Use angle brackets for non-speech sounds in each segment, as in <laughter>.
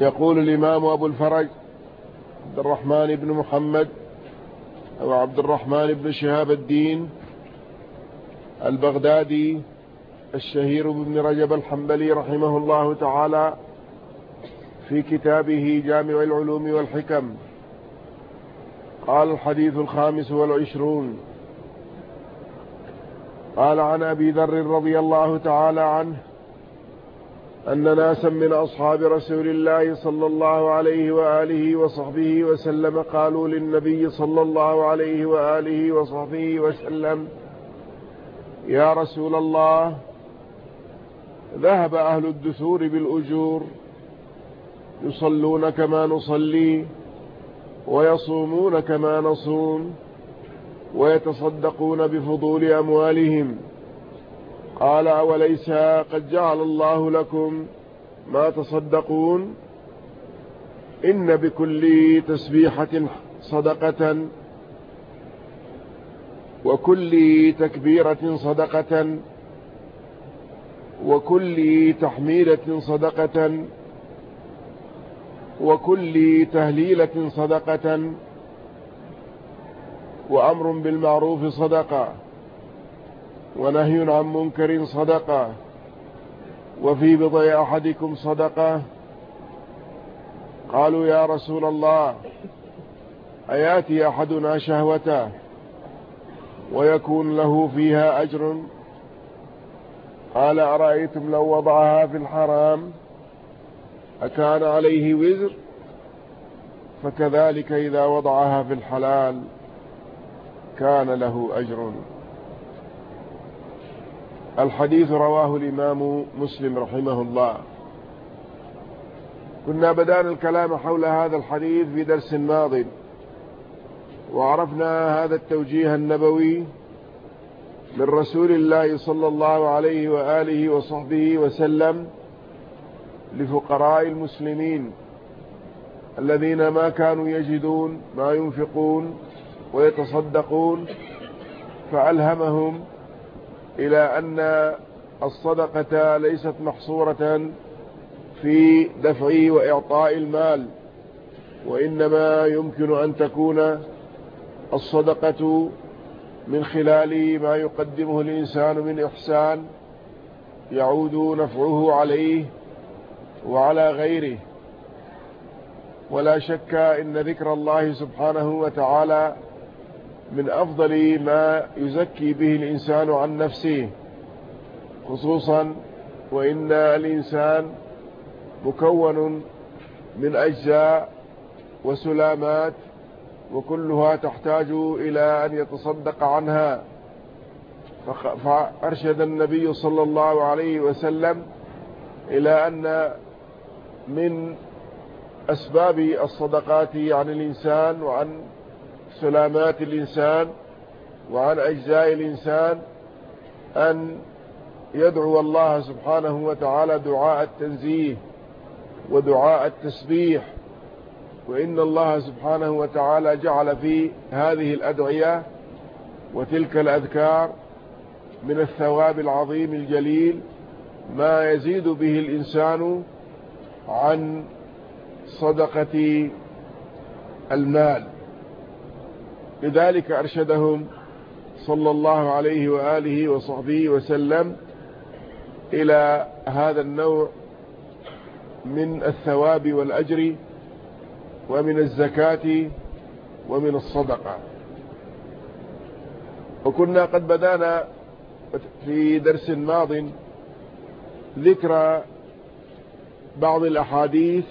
يقول الإمام أبو الفرج عبد الرحمن بن محمد أو عبد الرحمن بن شهاب الدين البغدادي الشهير بن رجب الحنبلي رحمه الله تعالى في كتابه جامع العلوم والحكم. قال الحديث الخامس والعشرون. قال عن أبي ذر رضي الله تعالى عنه أن ناسا من أصحاب رسول الله صلى الله عليه وآله وصحبه وسلم قالوا للنبي صلى الله عليه وآله وصحبه وسلم يا رسول الله ذهب أهل الدثور بالأجور يصلون كما نصلي ويصومون كما نصوم ويتصدقون بفضول أموالهم قال أوليس قد جعل الله لكم ما تصدقون؟ إن بكل تسبيحة صدقة وكل تكبيرة صدقة وكل تحميلة صدقة وكل تهليلة صدقة وأمر بالمعروف صدقة. ونهي عن منكر صدقة. وفي بضع أحدكم صدقة. قالوا يا رسول الله أياتي أحدنا شهوته ويكون له فيها أجر؟ قال أرأيتم لو وضعها في الحرام أكان عليه وزر؟ فكذلك إذا وضعها في الحلال كان له أجر. الحديث رواه الإمام مسلم رحمه الله. كنا بدأنا الكلام حول هذا الحديث في درس ماض وعرفنا هذا التوجيه النبوي من رسول الله صلى الله عليه وآله وصحبه وسلم لفقراء المسلمين الذين ما كانوا يجدون ما ينفقون ويتصدقون فألهمهم إلى أن الصدقة ليست محصورة في دفع وإعطاء المال وإنما يمكن أن تكون الصدقة من خلال ما يقدمه الإنسان من إحسان يعود نفعه عليه وعلى غيره. ولا شك إن ذكر الله سبحانه وتعالى من أفضل ما يزكي به الإنسان عن نفسه خصوصا وإن الإنسان مكون من أجزاء وسلامات وكلها تحتاج إلى أن يتصدق عنها. فأرشد النبي صلى الله عليه وسلم إلى أن من أسباب الصدقات عن الإنسان وعن سلامات الإنسان وعن أجزاء الإنسان أن يدعو الله سبحانه وتعالى دعاء التنزيه ودعاء التسبيح وإن الله سبحانه وتعالى جعل في هذه الأدعية وتلك الأذكار من الثواب العظيم الجليل ما يزيد به الإنسان عن صدقة المال. لذلك أرشدهم صلى الله عليه وآله وصحبه وسلم إلى هذا النوع من الثواب والأجر ومن الزكاة ومن الصدقة. وكنا قد بدأنا في درس ماض ذكر بعض الأحاديث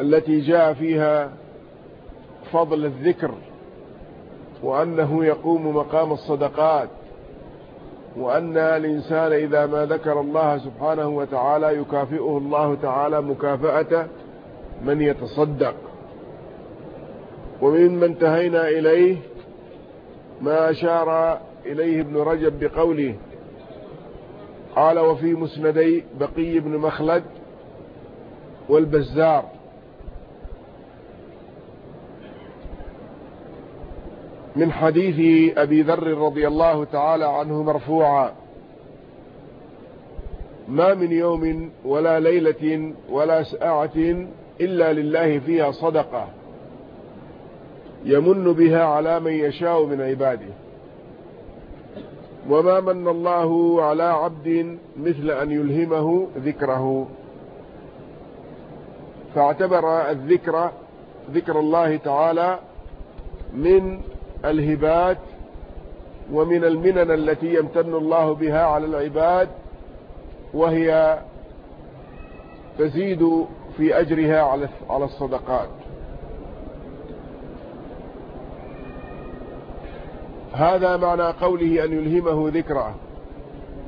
التي جاء فيها فضل الذكر وأنه يقوم مقام الصدقات وأن الإنسان إذا ما ذكر الله سبحانه وتعالى يكافئه الله تعالى مكافأة من يتصدق. ومما انتهينا إليه ما أشار إليه ابن رجب بقوله قال وفي مسندي بقي بن مخلد والبزار. من حديث أبي ذر رضي الله تعالى عنه مرفوعا. ما من يوم ولا ليلة ولا ساعة إلا لله فيها صدقة يمن بها على من يشاء من عباده. وما من الله على عبد مثل أن يلهمه ذكره. فاعتبر الذكر ذكر الله تعالى من الهبات ومن المنن التي يمتن الله بها على العباد وهي تزيد في أجرها على الصدقات. هذا معنى قوله أن يلهمه ذكره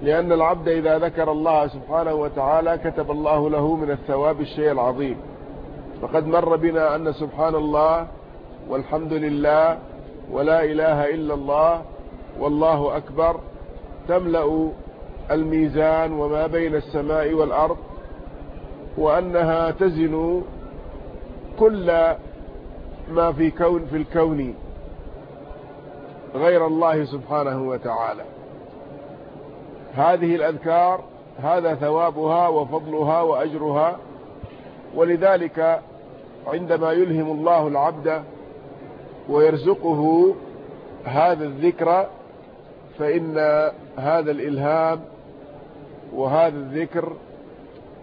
لأن العبد إذا ذكر الله سبحانه وتعالى كتب الله له من الثواب الشيء العظيم. فقد مر بنا أن سبحان الله والحمد لله ولا إله إلا الله والله أكبر تملأ الميزان وما بين السماء والأرض وأنها تزن كل ما في كون في الكون غير الله سبحانه وتعالى. هذه الأذكار هذا ثوابها وفضلها وأجرها ولذلك عندما يلهم الله العبد ويرزقه هذا الذكر فإن هذا الإلهام وهذا الذكر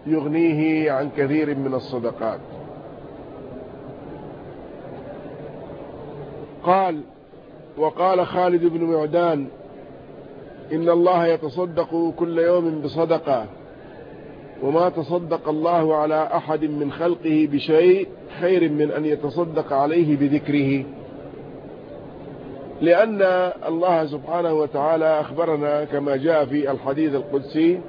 يغنيه عن كثير من الصدقات. قال وقال خالد بن معدان إن الله يتصدق كل يوم بصدقة وما تصدق الله على أحد من خلقه بشيء خير من أن يتصدق عليه بذكره. لأن الله سبحانه وتعالى أخبرنا كما جاء في الحديث القدسي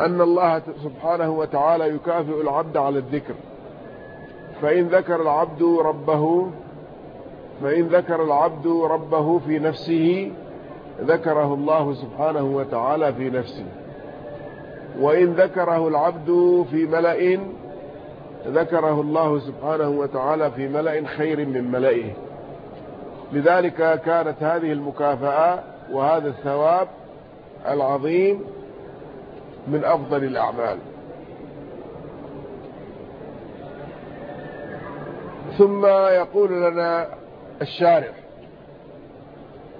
أن الله سبحانه وتعالى يكافئ العبد على الذكر. فإن ذكر العبد ربه فإن ذكر العبد ربه في نفسه ذكره الله سبحانه وتعالى في نفسه. وإن ذكره العبد في ملأ ذكره الله سبحانه وتعالى في ملأ خير من ملئه. لذلك كانت هذه المكافأة وهذا الثواب العظيم من أفضل الأعمال. ثم يقول لنا الشارع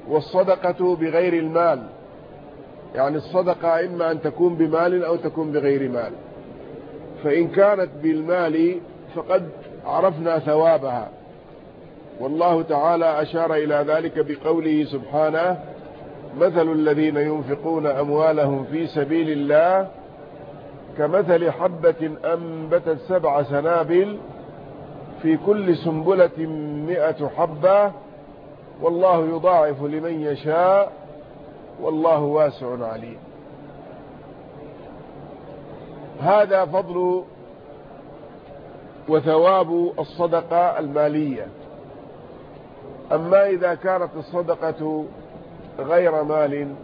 والصدقة بغير المال. يعني الصدقة إما أن تكون بمال أو تكون بغير مال. فإن كانت بالمال فقد عرفنا ثوابها. والله تعالى أشار إلى ذلك بقوله سبحانه مثل الذين ينفقون أموالهم في سبيل الله كمثل حبة أنبتت سبع سنابل في كل سنبلة مئة حبة والله يضاعف لمن يشاء والله واسع عليم. هذا فضل وثواب الصدقة المالية. أما إذا كانت الصدقة غير مال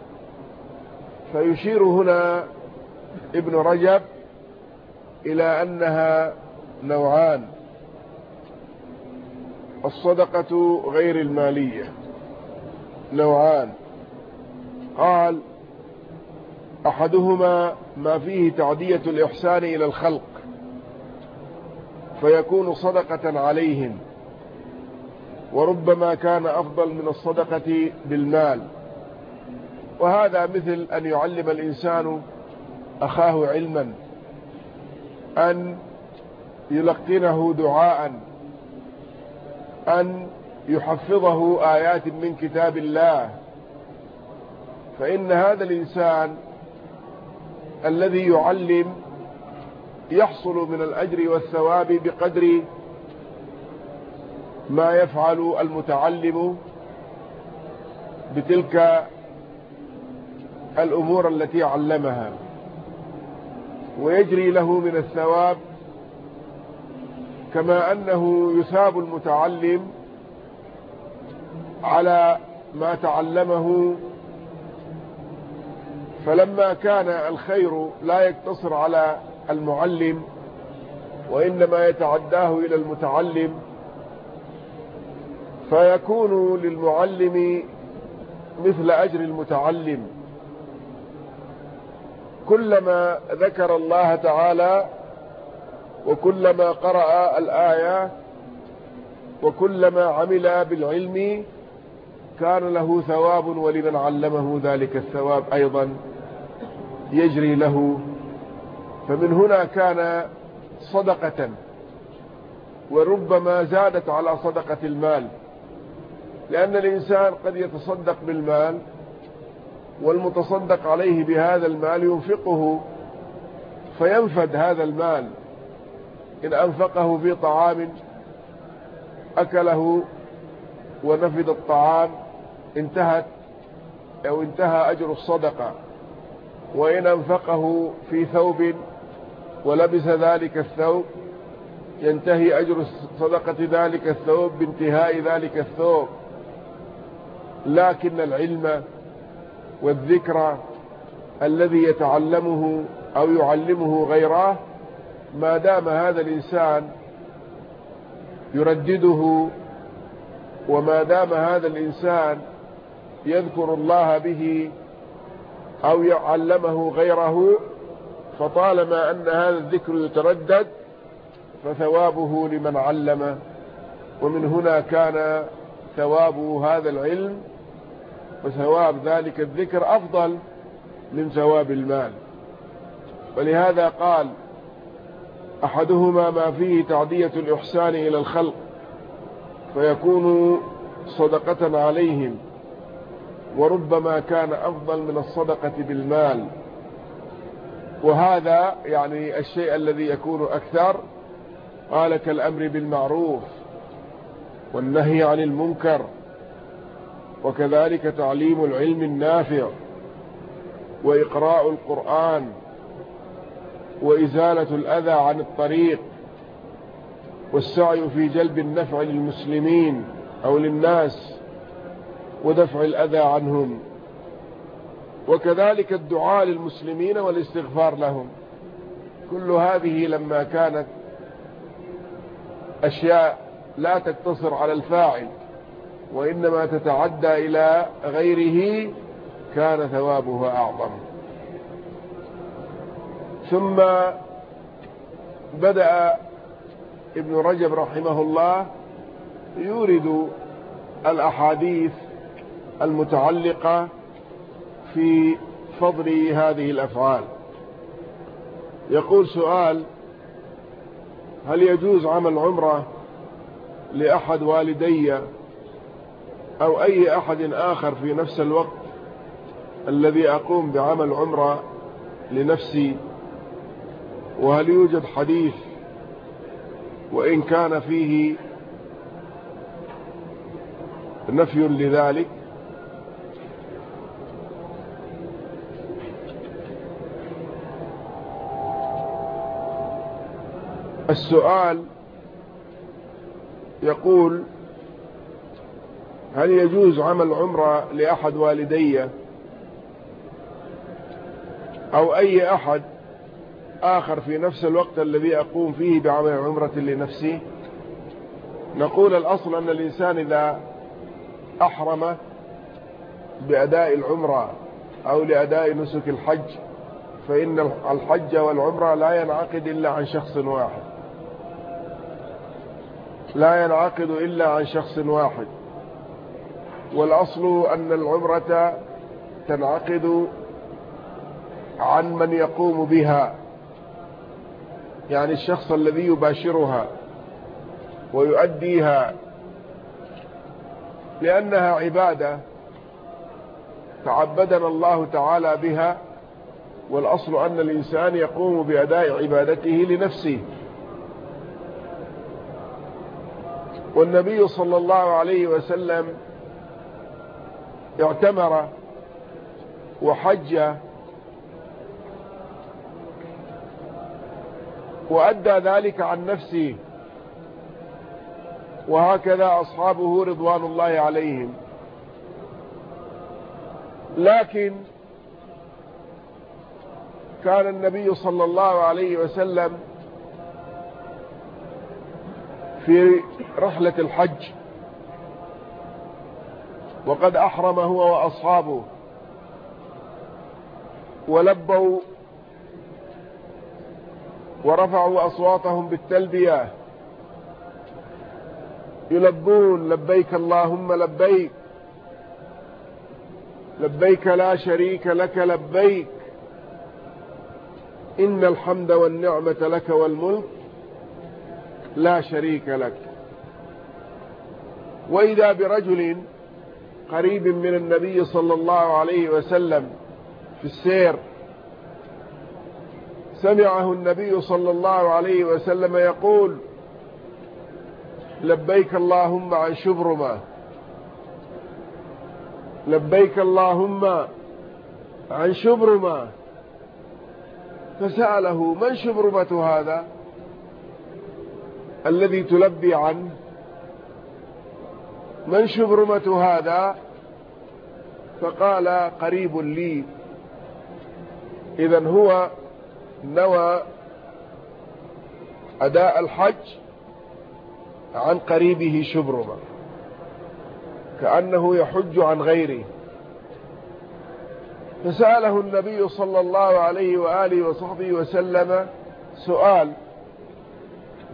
فيشير هنا ابن رجب إلى أنها نوعان. الصدقة غير المالية نوعان. قال أحدهما ما فيه تعدية الإحسان إلى الخلق فيكون صدقة عليهم. وربما كان أفضل من الصدقة بالمال. وهذا مثل أن يعلم الإنسان أخاه علما أن يلقنه دعاء أن يحفظه آيات من كتاب الله. فإن هذا الإنسان الذي يعلم يحصل من الأجر والثواب بقدر ما يفعل المتعلم بتلك الأمور التي علمها ويجري له من الثواب كما أنه يثاب المتعلم على ما تعلمه. فلما كان الخير لا يقتصر على المعلم وإنما يتعداه إلى المتعلم فيكون للمعلم مثل أجر المتعلم. كلما ذكر الله تعالى وكلما قرأ الآية وكلما عمل بالعلم كان له ثواب ولمن علمه ذلك الثواب أيضا يجري له. فمن هنا كان صدقة وربما زادت على صدقة المال. لأن الإنسان قد يتصدق بالمال والمتصدق عليه بهذا المال ينفقه فينفد هذا المال إن أنفقه في طعام أكله ونفد الطعام انتهت أو انتهى أجر الصدقة. وإن أنفقه في ثوب ولبس ذلك الثوب ينتهي أجر صدقة ذلك الثوب بانتهاء ذلك الثوب. لكن العلم والذكر الذي يتعلمه أو يعلمه غيره ما دام هذا الإنسان يردده وما دام هذا الإنسان يذكر الله به أو يعلمه غيره فطالما أن هذا الذكر يتردد فثوابه لمن علم ومن هنا كان ثواب هذا العلم وثواب ذلك الذكر أفضل من ثواب المال. ولهذا قال أحدهما ما فيه تعدية الإحسان إلى الخلق فيكون صدقة عليهم وربما كان أفضل من الصدقة بالمال. وهذا يعني الشيء الذي يكون أكثر قال كالأمر بالمعروف والنهي عن المنكر وكذلك تعليم العلم النافع وإقراء القرآن وإزالة الأذى عن الطريق والسعي في جلب النفع للمسلمين أو للناس ودفع الأذى عنهم. وكذلك الدعاء للمسلمين والاستغفار لهم. كل هذه لما كانت أشياء لا تقتصر على الفاعل وإنما تتعدى إلى غيره كان ثوابها أعظم. ثم بدأ ابن رجب رحمه الله يورد الأحاديث المتعلقة في فضل هذه الأفعال. يقول سؤال هل يجوز عمل عمرة لأحد والدي أو أي أحد آخر في نفس الوقت الذي أقوم بعمل عمرة لنفسي وهل يوجد حديث وإن كان فيه نفي لذلك؟ السؤال يقول هل يجوز عمل عمرة لأحد والدي أو أي أحد آخر في نفس الوقت الذي أقوم فيه بعمل عمرة لنفسي؟ نقول الأصل أن الإنسان إذا أحرم بأداء العمرة أو لأداء نسك الحج فإن الحج والعمرة لا ينعقد إلا عن شخص واحد. لا ينعقد إلا عن شخص واحد. والأصل أن العمرة تنعقد عن من يقوم بها يعني الشخص الذي يباشرها ويؤديها لأنها عبادة تعبدنا الله تعالى بها والأصل أن الإنسان يقوم بأداء عبادته لنفسه. والنبي صلى الله عليه وسلم اعتمر وحج وأدى ذلك عن نفسه وهكذا أصحابه رضوان الله عليهم. لكن كان النبي صلى الله عليه وسلم في رحلة الحج. وقد أحرم هو وأصحابه. ولبوا ورفعوا أصواتهم بالتلبية. يلبون لبيك اللهم لبيك. لبيك لا شريك لك لبيك. إن الحمد والنعمة لك والملك. لا شريك لك. وإذا برجل قريب من النبي صلى الله عليه وسلم في السير سمعه النبي صلى الله عليه وسلم يقول لبيك اللهم عن شبرمة. لبيك اللهم عن شبرمة. فسأله من شبرمة هذا؟ الذي تلبي عنه. من شبرمة هذا؟ فقال قريب لي. إذا هو نوى أداء الحج عن قريبه شبرمة كأنه يحج عن غيره. فسأله النبي صلى الله عليه وآله وصحبه وسلم سؤال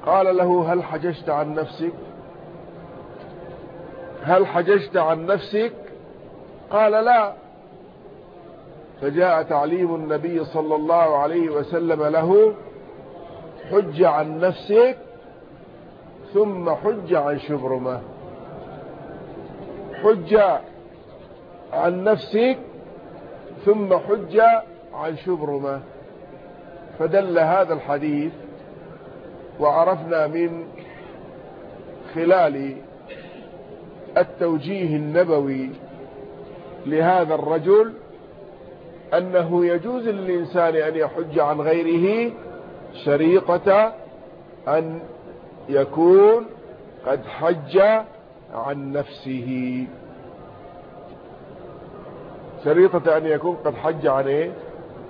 قال له هل حججت عن نفسك؟ هل حججت عن نفسك؟ قال لا. فجاء تعليم النبي صلى الله عليه وسلم له حج عن نفسك ثم حج عن شبرمة. حج عن نفسك ثم حج عن شبرمة. فدل هذا الحديث وعرفنا من خلال التوجيه النبوي لهذا الرجل أنه يجوز للإنسان أن يحج عن غيره شريطة أن يكون قد حج عن نفسه شريطة أن يكون قد حج عن إيه؟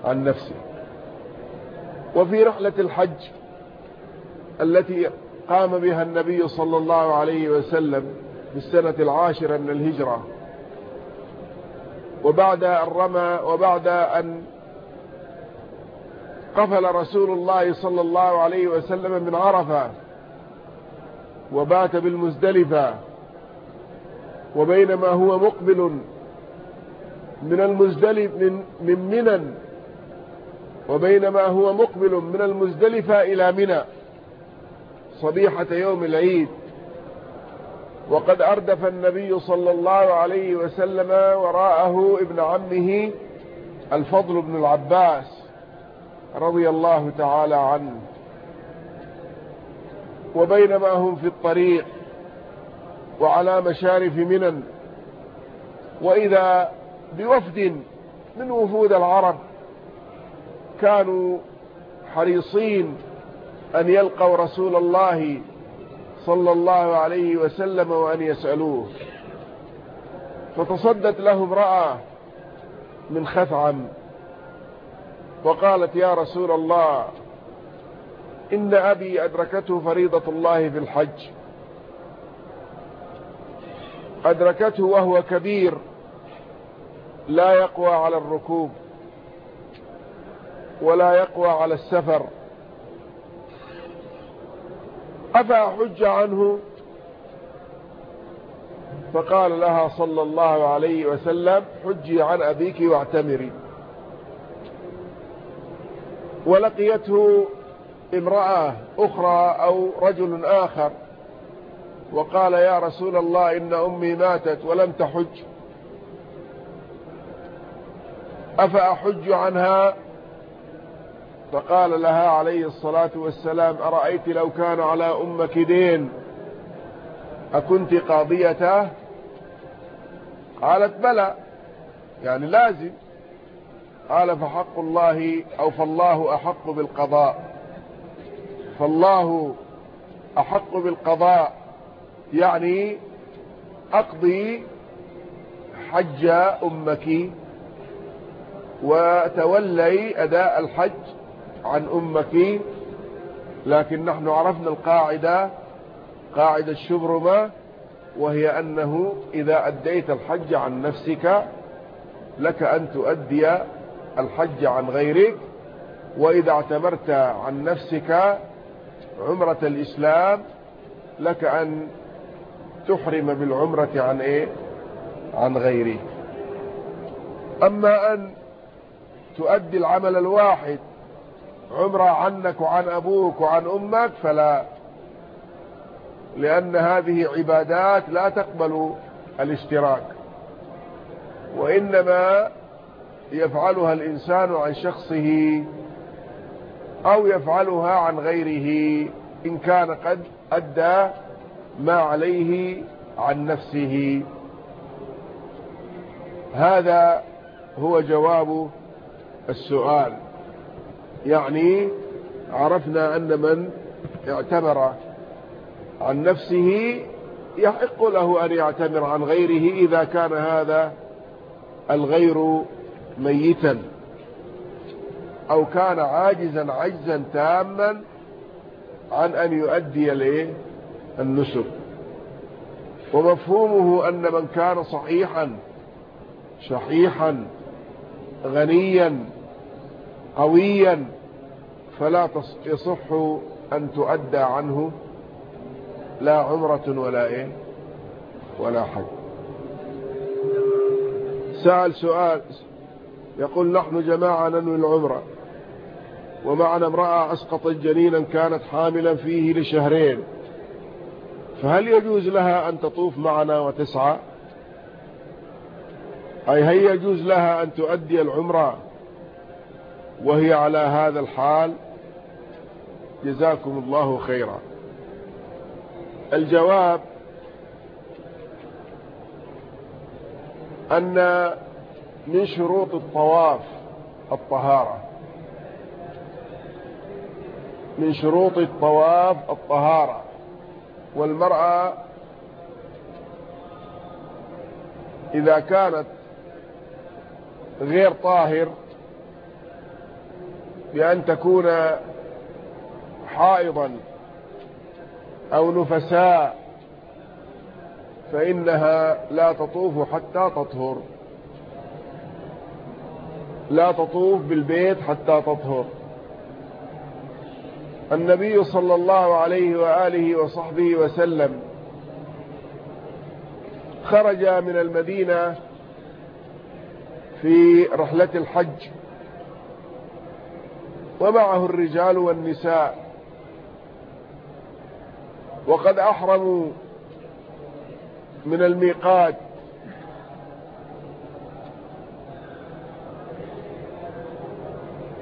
عن نفسه وفي رحلة الحج التي قام بها النبي صلى الله عليه وسلم في السنة العاشرة من الهجرة. وبعد الرمى وبعد أن قفل رسول الله صلى الله عليه وسلم من عرفة وبات بالمزدلفة وبينما هو مقبل من المزدلف من من منى وبينما هو مقبل من المزدلفة إلى منى. صبيحة يوم العيد. وقد أردف النبي صلى الله عليه وسلم وراءه ابن عمه الفضل بن العباس رضي الله تعالى عنه. وبينما هم في الطريق وعلى مشارف منى وإذا بوفد من وفود العرب كانوا حريصين أن يلقوا رسول الله صلى الله عليه وسلم وأن يسألوه. فتصدت له امرأة من خثعم وقالت يا رسول الله إن أبي أدركته فريضة الله في الحج. أدركته وهو كبير لا يقوى على الركوب ولا يقوى على السفر. أفأحج عنه؟ فقال لها صلى الله عليه وسلم حجي عن أبيك واعتمري. ولقيته امرأة أخرى أو رجل آخر. وقال يا رسول الله إن أمي ماتت ولم تحج. أفأحج عنها؟ فقال لها عليه الصلاة والسلام أرأيت لو كان على أمك دين أكنت قاضيته قالت بلى يعني لازم. قال فحق الله أو فالله أحق بالقضاء. فالله أحق بالقضاء يعني أقضي حج أمك وتولي أداء الحج عن أمك لكن نحن عرفنا القاعدة قاعدة الشبرمة وهي أنه إذا أديت الحج عن نفسك لك أن تؤدي الحج عن غيرك وإذا اعتبرت عن نفسك عمرة الإسلام لك أن تحرم بالعمرة عن إيه؟ عن غيره أما أن تؤدي العمل الواحد عمرة عنك وعن أبوك وعن أمك فلا لأن هذه عبادات لا تقبل الاشتراك وإنما يفعلها الإنسان عن شخصه أو يفعلها عن غيره إن كان قد أدى ما عليه عن نفسه. هذا هو جواب السؤال. يعني عرفنا أن من اعتمر عن نفسه يحق له أن يعتمر عن غيره إذا كان هذا الغير ميتا أو كان عاجزا عجزا تاما عن أن يؤدي النسك. ومفهومه أن من كان صحيحا شحيحا غنيا قويا فلا يصح أن تؤدى عنه لا عمرة ولا إيه؟ ولا حج. سأل سؤال يقول نحن جماعة ننوي العمرة ومعنا امرأة أسقطت جنينا كانت حاملا فيه لشهرين فهل يجوز لها أن تطوف معنا وتسعى؟ أي هل يجوز لها أن تؤدي العمرة وهي على هذا الحال جزاكم الله خيرا. الجواب أن من شروط الطواف الطهارة. من شروط الطواف الطهارة. والمرأة إذا كانت غير طاهر بأن تكون حائضا أو نفساء فإنها لا تطوف حتى تطهر. لا تطوف بالبيت حتى تطهر. النبي صلى الله عليه وآله وصحبه وسلم خرج من المدينة في رحلة الحج ومعه الرجال والنساء. وقد أحرموا من الميقات.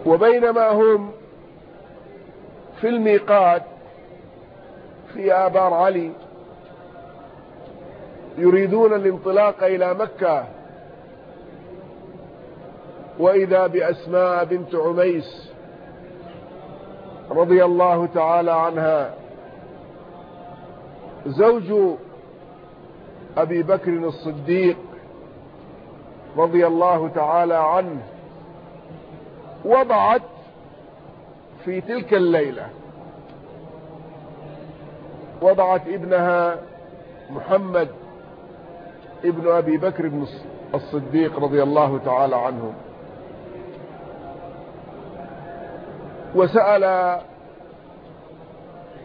وبينما هم في الميقات في آبار علي يريدون الانطلاق إلى مكة. وإذا بأسماء بنت عميس رضي الله تعالى عنها. زوج أبي بكر الصديق رضي الله تعالى عنه وضعت في تلك الليلة وضعت ابنها محمد ابن أبي بكر الصديق رضي الله تعالى عنه. وسأل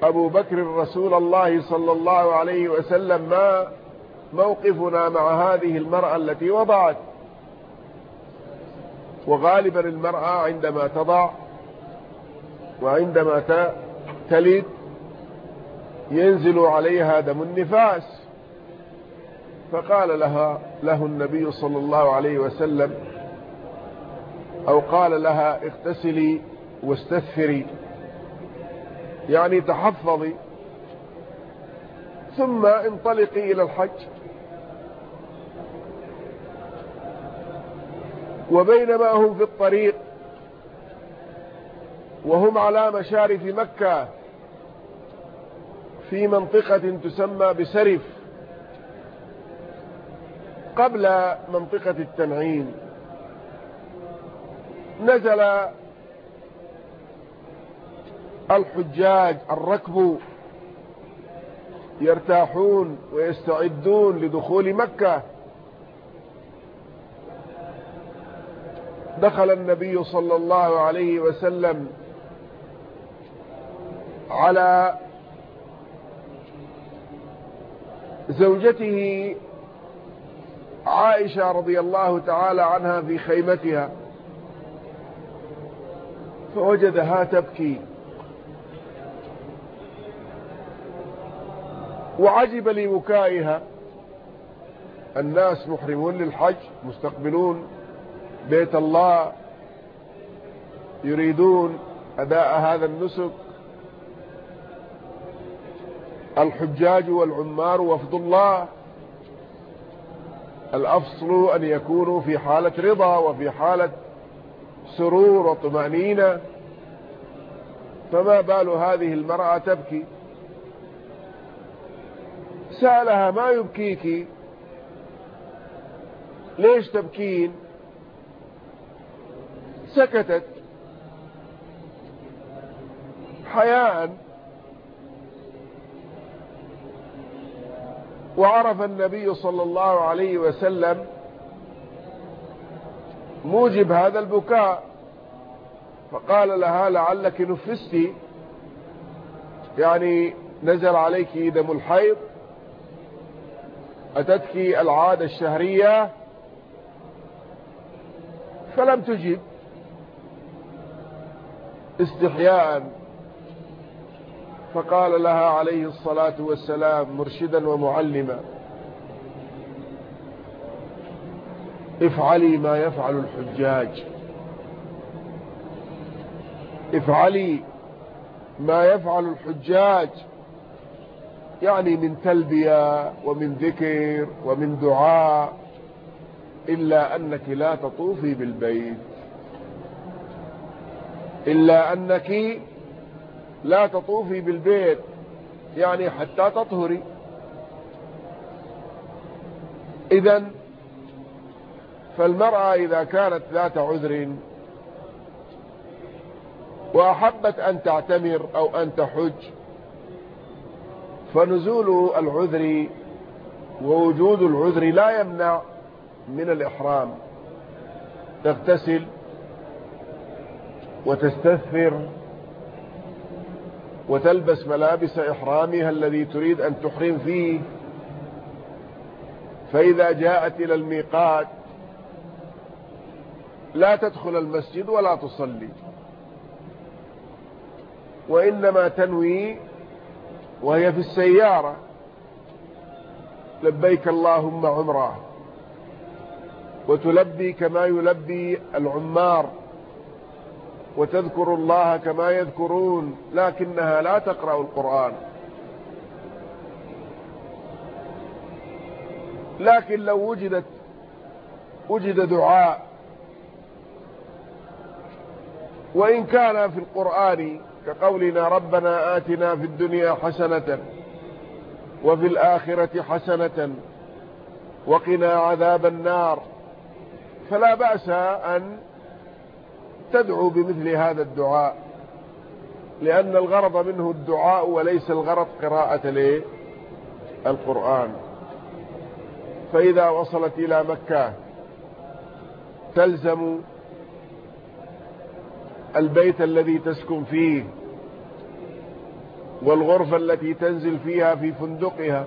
أبو بكر رسول الله صلى الله عليه وسلم ما موقفنا مع هذه المرأة التي وضعت؟ وغالبا المرأة عندما تضع وعندما تلد ينزل عليها دم النفاس. فقال لها له النبي صلى الله عليه وسلم أو قال لها اغتسلي واستثفري يعني تحفظي. ثم انطلقي إلى الحج. وبينما هم في الطريق وهم على مشارف مكة في منطقة تسمى بسرف قبل منطقة التنعيم. نزل الحجاج الركب يرتاحون ويستعدون لدخول مكة. دخل النبي صلى الله عليه وسلم على زوجته عائشة رضي الله تعالى عنها في خيمتها فوجدها تبكي. وعجب لبكائها الناس محرمون للحج مستقبلون. بيت الله يريدون أداء هذا النسك. الحجاج والعمار وفد الله. الأفصل أن يكونوا في حالة رضا وفي حالة سرور وطمأنينة. فما بال هذه المرأة تبكي؟ سألها ما يبكيك؟ ليش تبكين؟ سكتت. حياء. وعرف النبي صلى الله عليه وسلم موجب هذا البكاء. فقال لها لعلك نفست يعني نزل عليك دم الحيض. أتتك العادة الشهرية؟ فلم تجب. استحياء. فقال لها عليه الصلاة والسلام مرشدا ومعلما افعلي ما يفعل الحجاج. افعلي ما يفعل الحجاج. يعني من تلبية ومن ذكر ومن دعاء إلا أنك لا تطوفي بالبيت. إلا أنك لا تطوفي بالبيت يعني حتى تطهري. إذا فالمرأة إذا كانت ذات عذر وأحبت أن تعتمر أو أن تحج فنزول العذر ووجود العذر لا يمنع من الإحرام. تغتسل وتستثفر وتلبس ملابس إحرامها الذي تريد أن تحرم فيه. فإذا جاءت إلى الميقات لا تدخل المسجد ولا تصلي وإنما تنوي وهي في السيارة. لبيك اللهم عمره وتلبي كما يلبي العمار. وتذكر الله كما يذكرون لكنها لا تقرأ القرآن. لكن لو وجدت وجد دعاء. وإن كان في القرآن كقولنا ربنا آتنا في الدنيا حسنة وفي الآخرة حسنة وقنا عذاب النار. فلا بأس أن تدعو بمثل هذا الدعاء لأن الغرض منه الدعاء وليس الغرض قراءة القرآن فإذا وصلت إلى مكة تلزم البيت الذي تسكن فيه والغرفة التي تنزل فيها في فندقها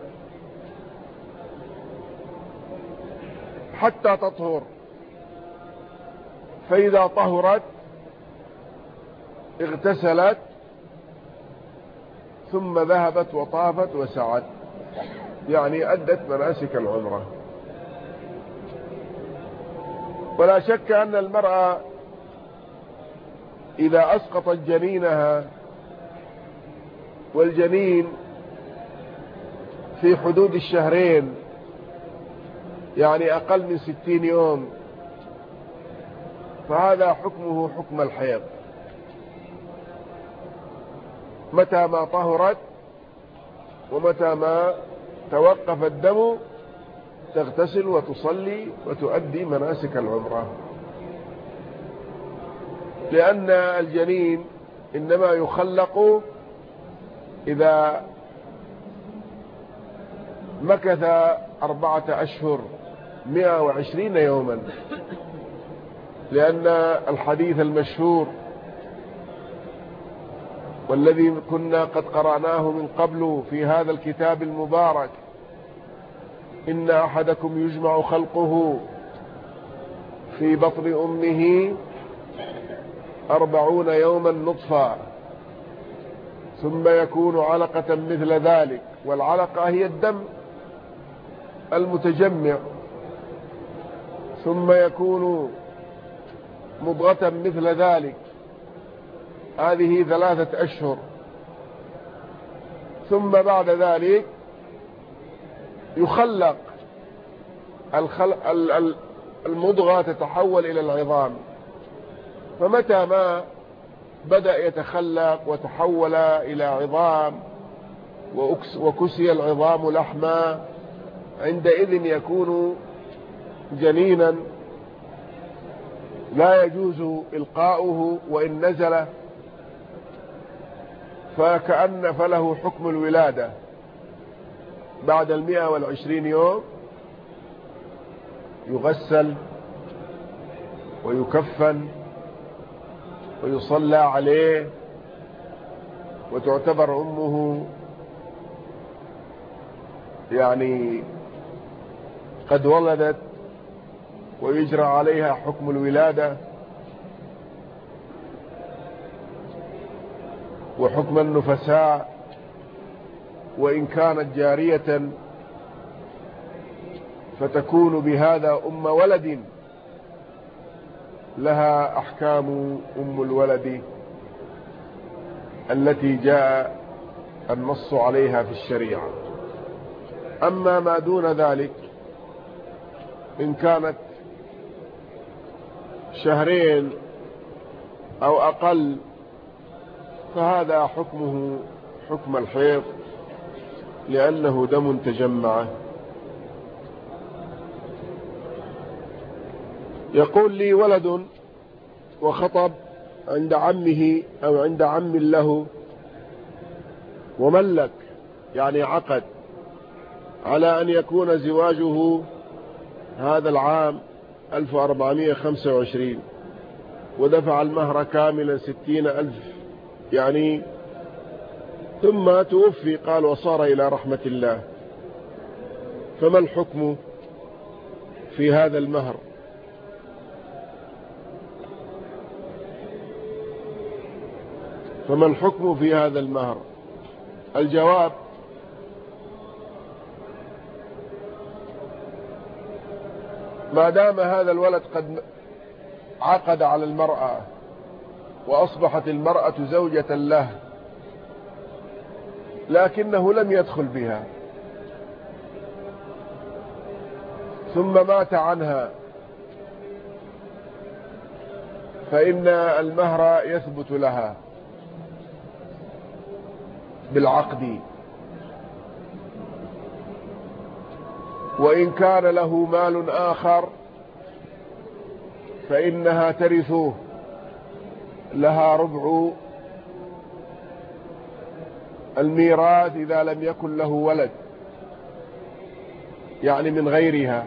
حتى تطهر. فإذا طهرت اغتسلت ثم ذهبت وطافت وسعت. يعني أدت مناسك العمرة. ولا شك أن المرأة إذا أسقطت جنينها والجنين في حدود الشهرين يعني أقل من ستين يوم. فهذا حكمه حكم الحيض. متى ما طهرت ومتى ما توقف الدم تغتسل وتصلي وتؤدي مناسك العمرة. لأن الجنين إنما يخلق إذا مكث أربعة أشهر مئة وعشرين يوما لأن الحديث المشهور والذي كنا قد قرأناه من قبل في هذا الكتاب المبارك إن أحدكم يجمع خلقه في بطن أمه أربعون يوما نطفا. ثم يكون علقة مثل ذلك والعلقة هي الدم المتجمع. ثم يكون مضغة مثل ذلك. هذه ثلاثة أشهر. ثم بعد ذلك يخلق المضغة تتحول إلى العظام. فمتى ما بدأ يتخلق وتحول إلى عظام وكسي العظام لحما عندئذ يكون جنينا. لا يجوز إلقاؤه وإن نزل فكأن فله حكم الولادة. بعد المئة والعشرين يوم يغسل ويكفن. ويصلى عليه وتعتبر أمه يعني قد ولدت ويجرى عليها حكم الولادة وحكم النفساء وإن كانت جارية فتكون بهذا أم ولد. لها أحكام أم الولد التي جاء النص عليها في الشريعة. أما ما دون ذلك إن كانت شهرين أو أقل فهذا حكمه حكم الحيض لأنه دم تجمع يقول لي ولد وخطب عند عمه أو عند عم له وملك يعني عقد على أن يكون زواجه هذا العام 1425 ودفع المهر كاملا ستين ألف يعني ثم توفي قال وصار إلى رحمة الله. فما الحكم في هذا المهر؟ فما الحكم في هذا المهر؟ الجواب ما دام هذا الولد قد عقد على المرأة وأصبحت المرأة زوجة له لكنه لم يدخل بها ثم مات عنها فإن المهر يثبت لها. بالعقد. وإن كان له مال آخر فإنها ترثه لها ربع الميراث إذا لم يكن له ولد يعني من غيرها.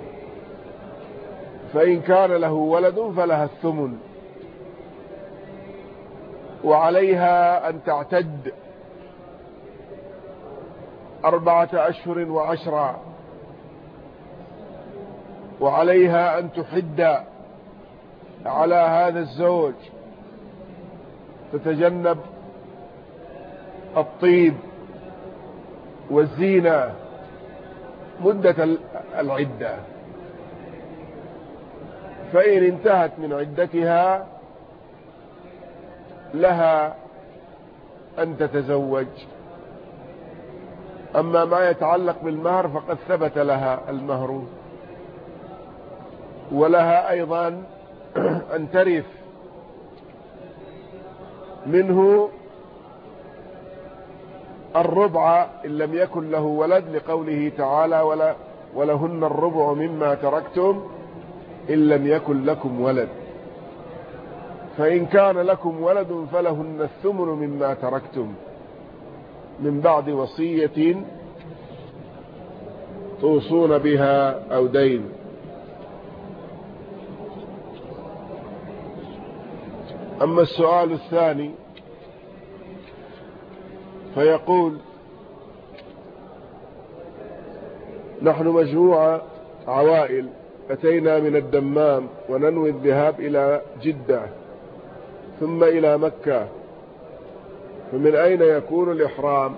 فإن كان له ولد فلها الثمن وعليها أن تعتد. أربعة أشهر وعشرة. وعليها أن تحد على هذا الزوج. تتجنب الطيب والزينة مدة العدة. فإن انتهت من عدتها لها أن تتزوج. أما ما يتعلق بالمهر فقد ثبت لها المهر. ولها أيضا <clears throat> أن ترث منه الربع إن لم يكن له ولد لقوله تعالى ولا ولهن الربع مما تركتم إن لم يكن لكم ولد. فإن كان لكم ولد فلهن الثمن مما تركتم. من بعد وصية توصون بها أو دين. أما السؤال الثاني فيقول نحن مجموعة عوائل أتينا من الدمام وننوي الذهاب إلى جدة ثم إلى مكة. فمن أين يكون الإحرام؟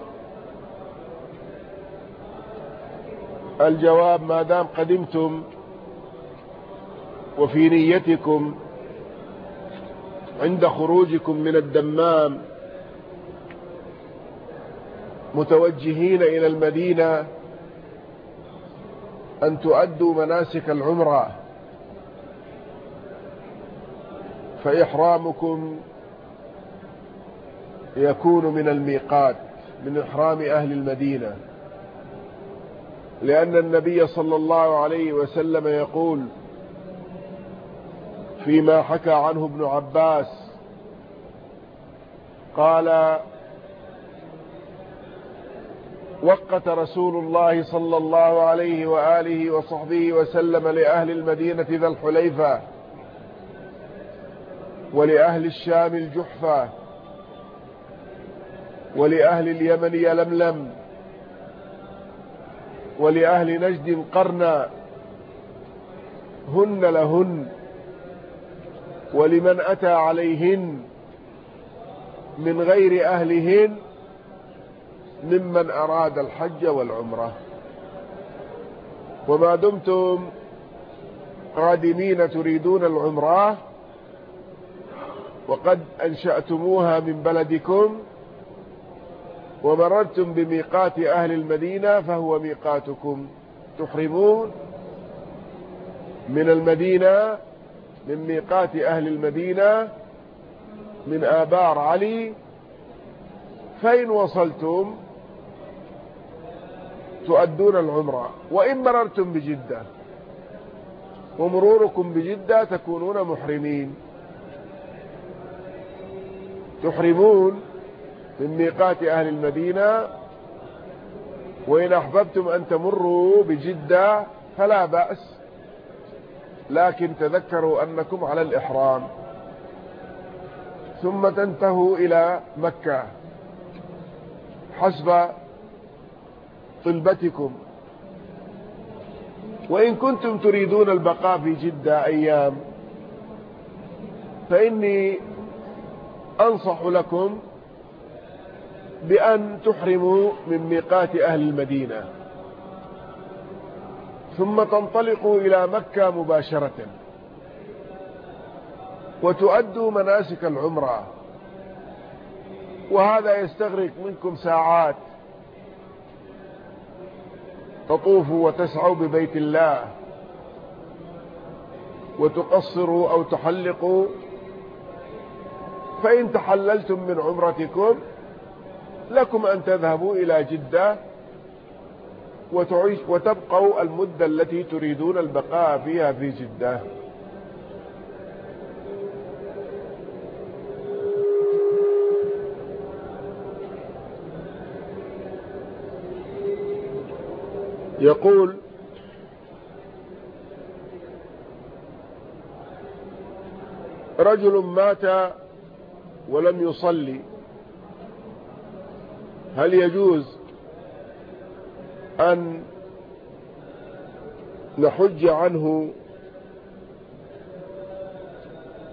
الجواب ما دام قدمتم وفي نيتكم عند خروجكم من الدمام متوجهين إلى المدينة أن تؤدوا مناسك العمرة فإحرامكم يكون من الميقات من إحرام أهل المدينة. لأن النبي صلى الله عليه وسلم يقول فيما حكى عنه ابن عباس قال وقت رسول الله صلى الله عليه وآله وصحبه وسلم لأهل المدينة ذا الحليفة ولأهل الشام الجحفة ولأهل اليمن يلملم ولأهل نجد قرنا هن لهن. ولمن أتى عليهن. من غير أهلهن. ممن أراد الحج والعمرة. وما دمتم قادمين تريدون العمرة. وقد أنشأتموها من بلدكم. ومررتم بميقات أهل المدينة فهو ميقاتكم. تحرمون من المدينة من ميقات أهل المدينة من آبار علي. فإن وصلتم تؤدون العمرة. وإن مررتم بجدة ومروركم بجدة تكونون محرمين. تحرمون من ميقات أهل المدينة وإن أحببتم أن تمروا بجدة فلا بأس لكن تذكروا أنكم على الإحرام. ثم تنتهوا إلى مكة. حسب طلبتكم. وإن كنتم تريدون البقاء في جدة أيام فإني أنصح لكم بأن تحرموا من ميقات أهل المدينة. ثم تنطلقوا إلى مكة مباشرة. وتؤدوا مناسك العمرة. وهذا يستغرق منكم ساعات. تطوفوا وتسعوا ببيت الله. وتقصروا أو تحلقوا. فإن تحللتم من عمرتكم لكم أن تذهبوا إلى جدة وتعيش وتبقوا المدة التي تريدون البقاء فيها في جدة. يقول رجل مات ولم يصلي. هل يجوز أن نحج عنه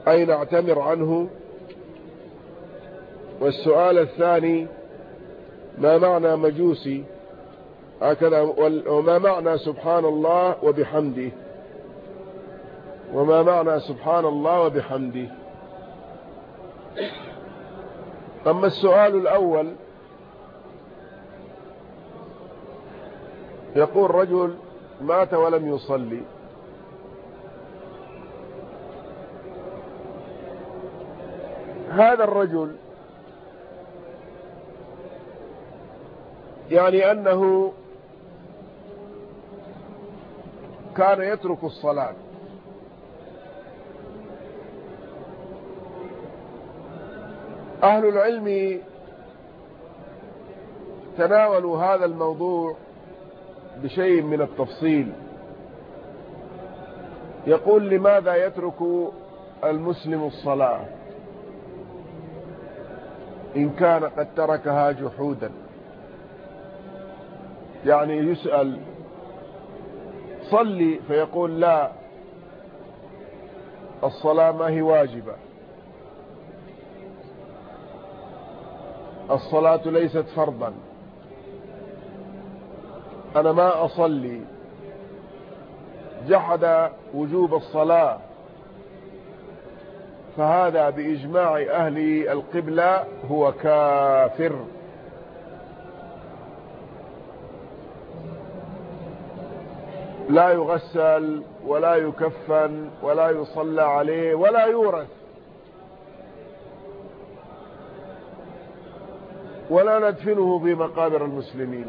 أي نعتمر عنه؟ والسؤال الثاني ما معنى مجوسي؟ هكذا وما معنى سبحان الله وبحمده؟ وما معنى سبحان الله وبحمده؟ أما السؤال الأول يقول رجل مات ولم يصلي. هذا الرجل يعني أنه كان يترك الصلاة. أهل العلم تناولوا هذا الموضوع بشيء من التفصيل. يقول لماذا يترك المسلم الصلاة؟ إن كان قد تركها جحودا. يعني يسأل صلي فيقول لا الصلاة ما هي واجبة. الصلاة ليست فرضا. أنا ما أصلي. جحد وجوب الصلاة. فهذا بإجماع أهل القبلة هو كافر. لا يغسل ولا يكفن ولا يصلى عليه ولا يورث. ولا ندفنه في مقابر المسلمين.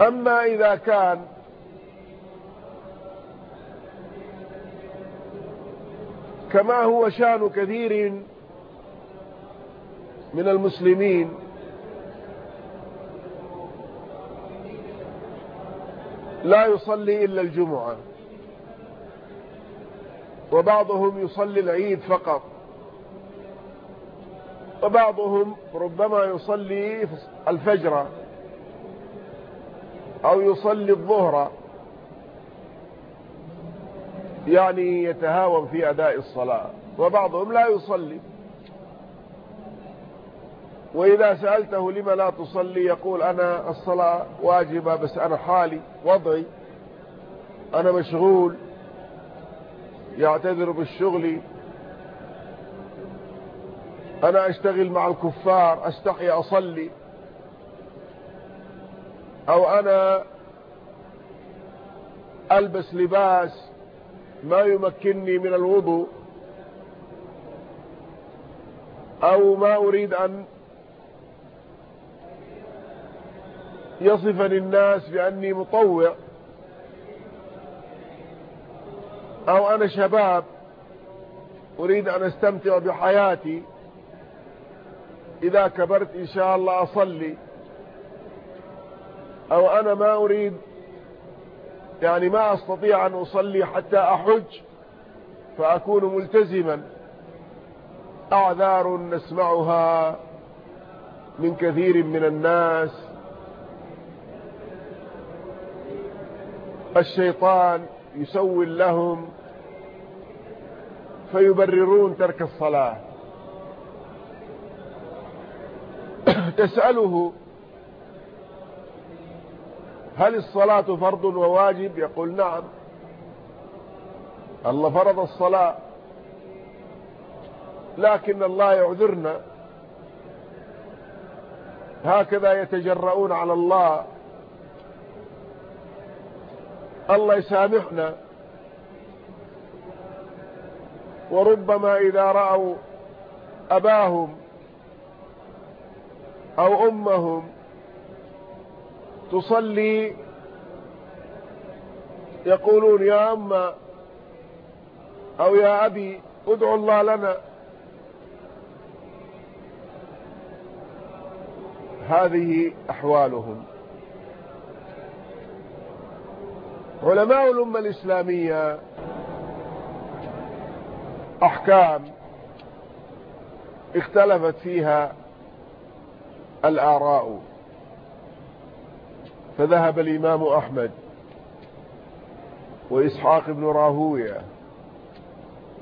أما إذا كان كما هو شأن كثير من المسلمين لا يصلي إلا الجمعة وبعضهم يصلي العيد فقط وبعضهم ربما يصلي الفجر. أو يصلي الظهر. يعني يتهاون في أداء الصلاة. وبعضهم لا يصلي. وإذا سألته لما لا تصلي يقول أنا الصلاة واجبة بس أنا حالي وضعي أنا مشغول يعتذر بالشغل أنا أشتغل مع الكفار أستحي أصلي. أو أنا ألبس لباس ما يمكنني من الوضوء أو ما أريد أن يصفني الناس بأني مطوع أو أنا شباب أريد أن أستمتع بحياتي إذا كبرت إن شاء الله أصلي أو أنا ما أريد يعني ما أستطيع أن أصلي حتى أحج فأكون ملتزما. أعذار نسمعها من كثير من الناس. الشيطان يسول لهم فيبررون ترك الصلاة. <coughs> تسأله هل الصلاة فرض وواجب؟ يقول نعم. الله فرض الصلاة. لكن الله يعذرنا. هكذا يتجرؤون على الله. الله يسامحنا. وربما إذا رأوا أباهم أو أمهم تصلي يقولون يا أما أو يا أبي ادعو الله لنا. هذه أحوالهم. علماء الأمة الإسلامية أحكام اختلفت فيها الآراء. فذهب الإمام أحمد وإسحاق بن راهوية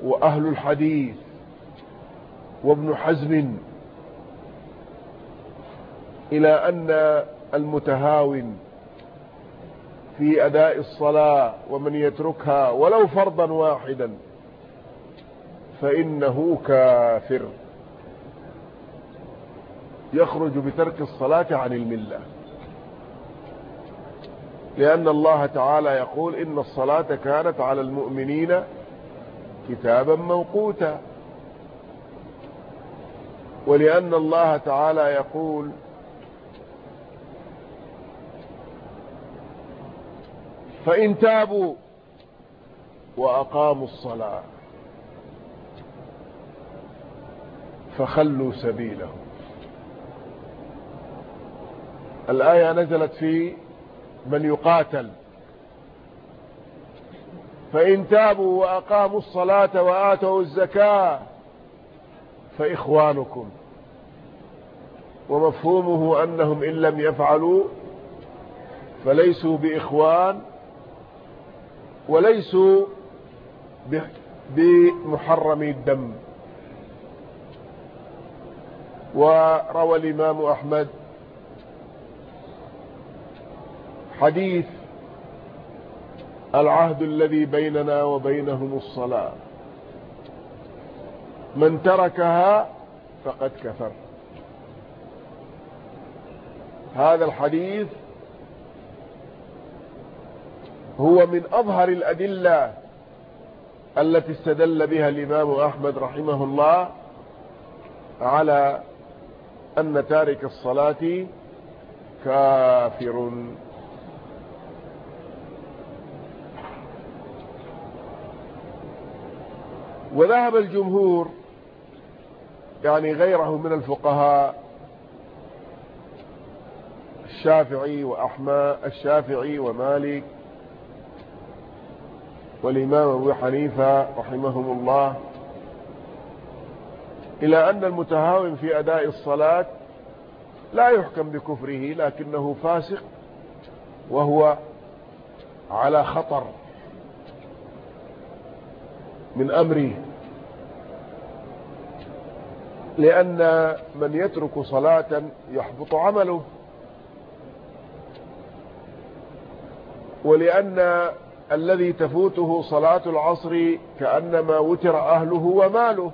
وأهل الحديث وابن حزم إلى أن المتهاون في أداء الصلاة ومن يتركها ولو فرضا واحدا فإنه كافر. يخرج بترك الصلاة عن الملة. لأن الله تعالى يقول إن الصلاة كانت على المؤمنين كتابا موقوتا. ولأن الله تعالى يقول فإن تابوا وأقاموا الصلاة فخلوا سبيلهم. الآية نزلت في من يقاتل. فإن تابوا وأقاموا الصلاة وآتوا الزكاة فإخوانكم. ومفهومه أنهم إن لم يفعلوا فليسوا بإخوان وليسوا بمحرمي الدم. وروى الإمام أحمد حديث العهد الذي بيننا وبينهم الصلاة. من تركها فقد كفر. هذا الحديث هو من أظهر الأدلة التي استدل بها الإمام أحمد رحمه الله على أن تارك الصلاة كافر. وذهب الجمهور يعني غيره من الفقهاء الشافعي وأحمد الشافعي ومالك والإمام أبو حنيفة رحمهم الله إلى أن المتهاون في أداء الصلاة لا يحكم بكفره لكنه فاسق وهو على خطر من أمره. لأن من يترك صلاة يحبط عمله. ولأن الذي تفوته صلاة العصر كأنما وتر أهله وماله.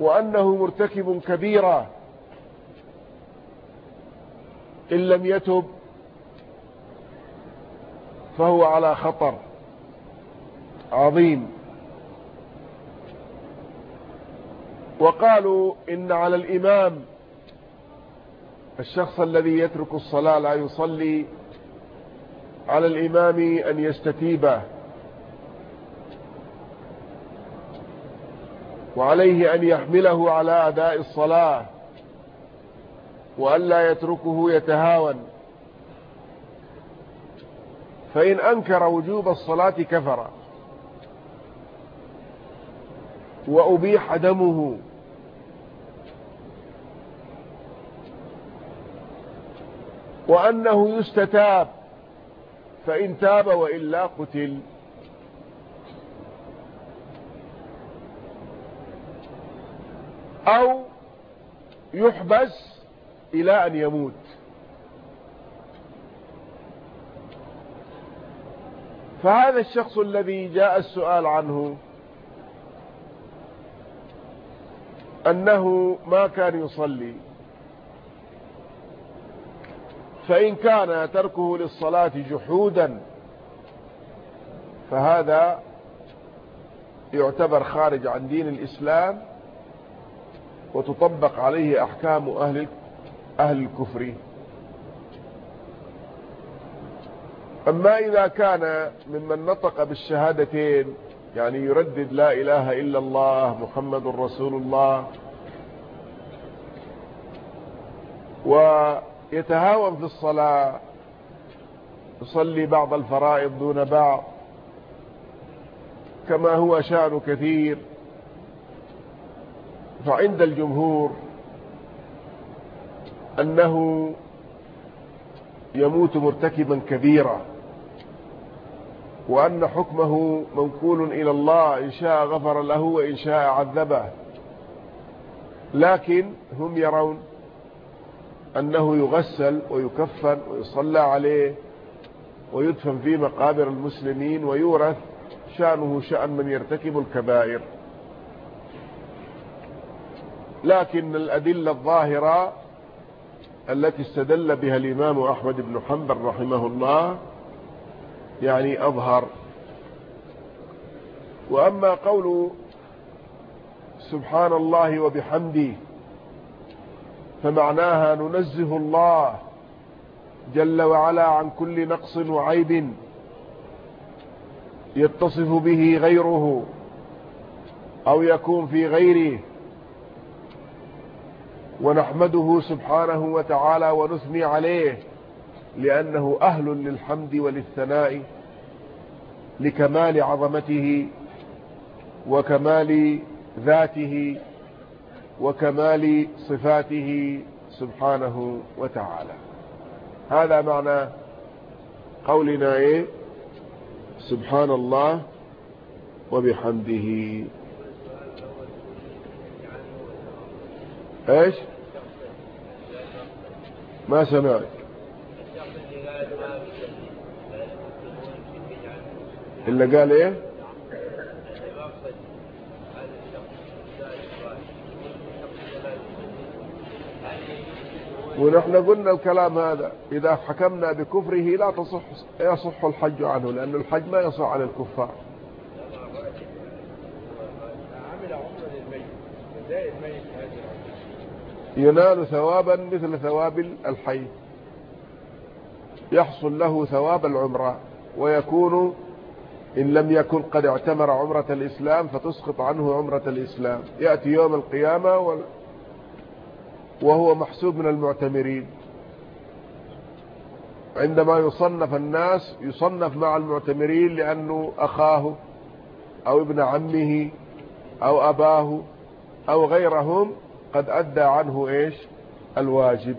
وأنه مرتكب كبيرة. إن لم يتب فهو على خطر عظيم. وقالوا إن على الإمام الشخص الذي يترك الصلاة لا يصلي على الإمام أن يستتيبه وعليه أن يحمله على أداء الصلاة وأن لا يتركه يتهاون. فإن أنكر وجوب الصلاة كفر. وأبيح دمه. وأنه يستتاب. فإن تاب وإلا قتل. أو يحبس إلى أن يموت. فهذا الشخص الذي جاء السؤال عنه أنه ما كان يصلي. فإن كان تركه للصلاة جحودا فهذا يعتبر خارج عن دين الإسلام وتطبق عليه أحكام أهل أهل الكفر. أما إذا كان ممن نطق بالشهادتين يعني يردد لا إله إلا الله محمد رسول الله. ويتهاون في الصلاة يصلي بعض الفرائض دون بعض كما هو شأن كثير. فعند الجمهور أنه يموت مرتكبا كبيرا. وأن حكمه منقول إلى الله إن شاء غفر له وإن شاء عذبه. لكن هم يرون أنه يغسل ويكفن ويصلى عليه ويدفن في مقابر المسلمين ويورث شأنه شأن من يرتكب الكبائر. لكن الأدلة الظاهرة التي استدل بها الإمام أحمد بن حنبل رحمه الله يعني أظهر. وأما قول سبحان الله وبحمده فمعناها ننزه الله جل وعلا عن كل نقص وعيب يتصف به غيره أو يكون في غيره. ونحمده سبحانه وتعالى ونثني عليه. لأنه أهل للحمد وللثناء لكمال عظمته وكمال ذاته وكمال صفاته سبحانه وتعالى. هذا معنى قولنا إيه؟ سبحان الله وبحمده. إيش؟ ما سمعت. إلا قال إيه؟ ونحن قلنا الكلام هذا إذا حكمنا بكفره لا تصح يصح الحج عنه لأن الحج ما يصح عن الكفار. ينال ثوابا مثل ثواب الحي. يحصل له ثواب العمرة ويكون إن لم يكن قد اعتمر عمرة الإسلام فتسقط عنه عمرة الإسلام. يأتي يوم القيامة وهو محسوب من المعتمرين. عندما يصنف الناس يصنف مع المعتمرين لأنه أخاه أو ابن عمه أو أباه أو غيرهم قد أدى عنه إيش؟ الواجب.